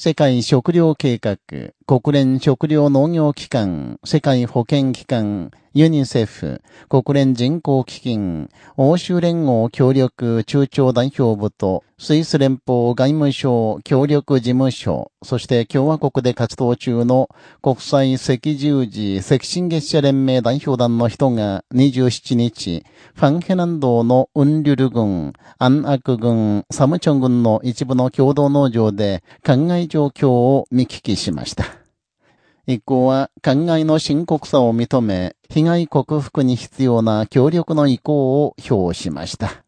世界食糧計画、国連食糧農業機関、世界保健機関、ユニセフ、国連人口基金、欧州連合協力中朝代表部と、スイス連邦外務省協力事務所、そして共和国で活動中の国際赤十字赤新月社連盟代表団の人が27日、ファンヘナンドのウンリュル郡、アンアク郡、サムチョン郡の一部の共同農場で、考え状況を見聞きしました。一行は、考えの深刻さを認め、被害克服に必要な協力の意向を表しました。